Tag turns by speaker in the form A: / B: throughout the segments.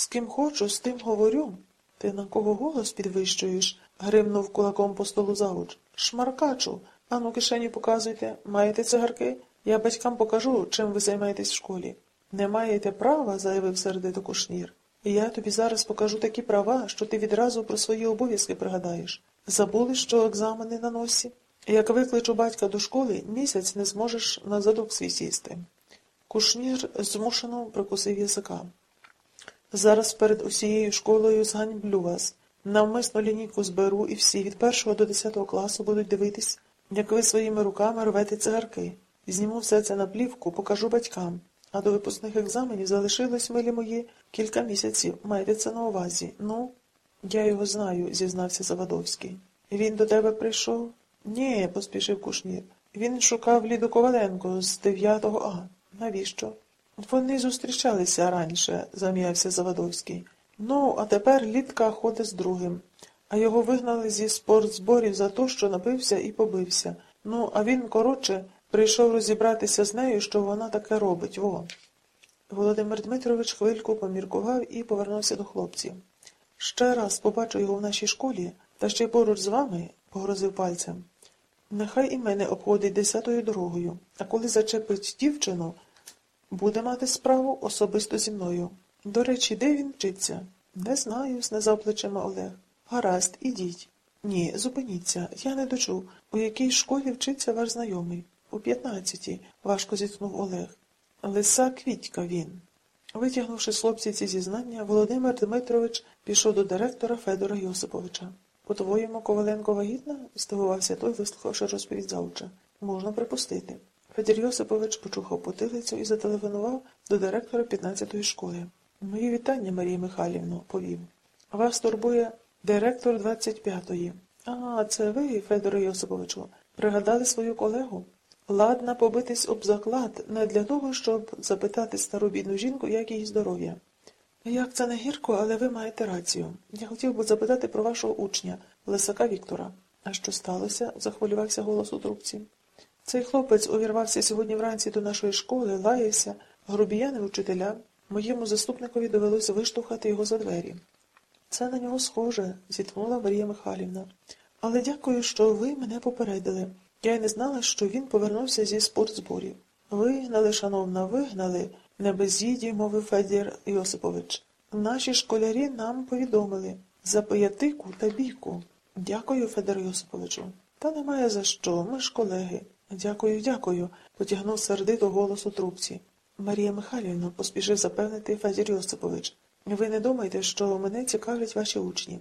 A: З ким хочу, з тим говорю. Ти на кого голос підвищуєш? гримнув кулаком по столу завуч. Шмаркачу. Ану, кишені показуйте. Маєте цигарки? Я батькам покажу, чим ви займаєтесь в школі. Не маєте права, заявив сердито кушнір. Я тобі зараз покажу такі права, що ти відразу про свої обов'язки пригадаєш. Забули, що екзамени на носі? Як викличу батька до школи, місяць не зможеш на задок свій сісти. Кушнір змушено прикусив язика. Зараз перед усією школою зганьблю вас. Навмисно лінійку зберу, і всі від першого до десятого класу будуть дивитись, як ви своїми руками рвете цигарки. Зніму все це на плівку, покажу батькам. А до випускних екзаменів залишилось, милі мої, кілька місяців. Майте це на увазі. Ну, я його знаю, зізнався Завадовський. Він до тебе прийшов? Ні, поспішив Кушнір. Він шукав Ліду Коваленко з 9 А. Навіщо? Вони зустрічалися раніше, зам'явся Завадовський. Ну, а тепер Лідка ходить з другим. А його вигнали зі спортзборів за те, що напився і побився. Ну, а він, коротше, прийшов розібратися з нею, що вона таке робить. Во. Володимир Дмитрович хвильку поміркував і повернувся до хлопців. Ще раз побачу його в нашій школі, та ще й поруч з вами, погрозив пальцем. Нехай і мене обходить десятою дорогою, а коли зачепить дівчину, буде мати справу особисто зі мною. До речі, де він вчиться? Не знаю, знизав плечима Олег. Гаразд, ідіть. Ні, зупиніться, я не дочув. У якій школі вчиться ваш знайомий? У п'ятнадцятій, важко зітхнув Олег. Лиса квітька він. Витягнувши з хлопців ці зізнання, Володимир Дмитрович пішов до директора Федора Йосиповича. По-твоєму, Коваленко вагітна? здивувався той, вислухавши розповідь завуча. Можна припустити. Федір Йосипович почухав потилицю і зателефонував до директора 15-ї школи. Мої вітання, Марія Михайлівно, повів. Вас турбує директор 25-ї. А, це ви, Федоре Йосиповичу, пригадали свою колегу? Ладна побитись об заклад не для того, щоб запитати стару бідну жінку, як її здоров'я. Як це не гірко, але ви маєте рацію. Я хотів би запитати про вашого учня, Лисака Віктора. А що сталося? захвилювався голос у трубці. Цей хлопець увірвався сьогодні вранці до нашої школи, лаявся, грубіянив учителя. Моєму заступникові довелося виштовхати його за двері. Це на нього схоже, зітхнула Марія Михайлівна. Але дякую, що ви мене попередили. Я й не знала, що він повернувся зі спортзборів. Вигнали, шановна, вигнали, не без їді, мовив Федір Йосипович. Наші школярі нам повідомили за пиятику та бійку. Дякую, Федір Йосиповичу. Та немає за що, ми ж колеги. Дякую, дякую, потягнув сердито голос у трубці. Марія Михайлівна поспішив запевнити Федір Йосипович. Ви не думайте, що мене цікавлять ваші учні.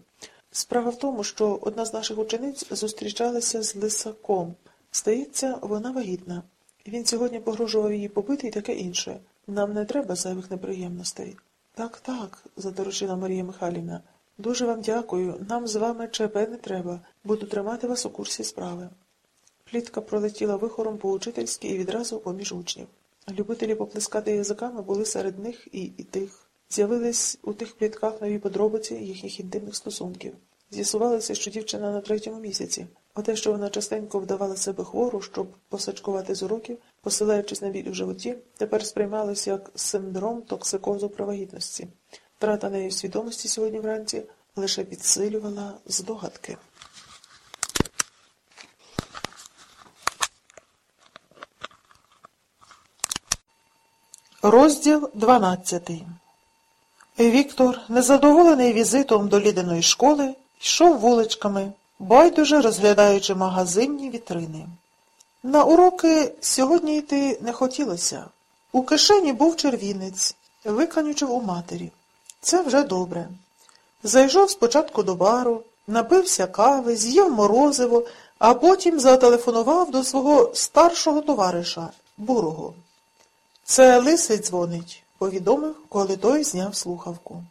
A: Справа в тому, що одна з наших учениць зустрічалася з лисаком. Здається, вона вагітна. Він сьогодні погрожував її побити і таке інше. Нам не треба зайвих неприємностей. Так, так, заторочила Марія Михайлівна. Дуже вам дякую. Нам з вами ЧП не треба. Буду тримати вас у курсі справи. Плітка пролетіла вихором по учительськи і відразу поміж учнів. Любителі поплескати язиками були серед них і, і тих. З'явились у тих плітках нові подробиці їхніх інтимних стосунків. З'ясувалося, що дівчина на третьому місяці, а те, що вона частенько вдавала себе хвору, щоб посачкувати з уроків, посилаючись на біль у животі, тепер сприймалося як синдром токсикозу вагітності. Втрата нею свідомості сьогодні вранці лише підсилювала здогадки. Розділ 12 Віктор, незадоволений візитом до лідиної школи, йшов вуличками, байдуже розглядаючи магазинні вітрини. На уроки сьогодні йти не хотілося. У кишені був червінець, виканючив у матері. Це вже добре. Зайшов спочатку до бару, напився кави, з'їв морозиво, а потім зателефонував до свого старшого товариша, бурого. Це лисий дзвонить, повідомив, коли той зняв слухавку.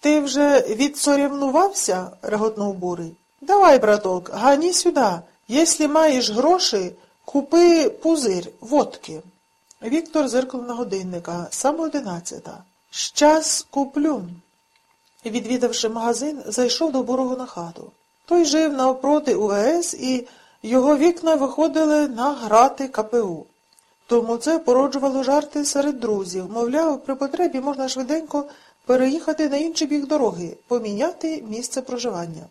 A: Ти вже відсорівнувався? реготнув бурий. Давай, браток, гані сюди. Якщо маєш гроші, купи пузир, водки. Віктор зиркнув на годинника, саме одинадцята. Щас куплю. Відвідавши магазин, зайшов до бурого на хату. Той жив навпроти УВС і його вікна виходили на грати КПУ. Тому це породжувало жарти серед друзів. Мовляв, при потребі можна швиденько переїхати на інший бік дороги, поміняти місце проживання.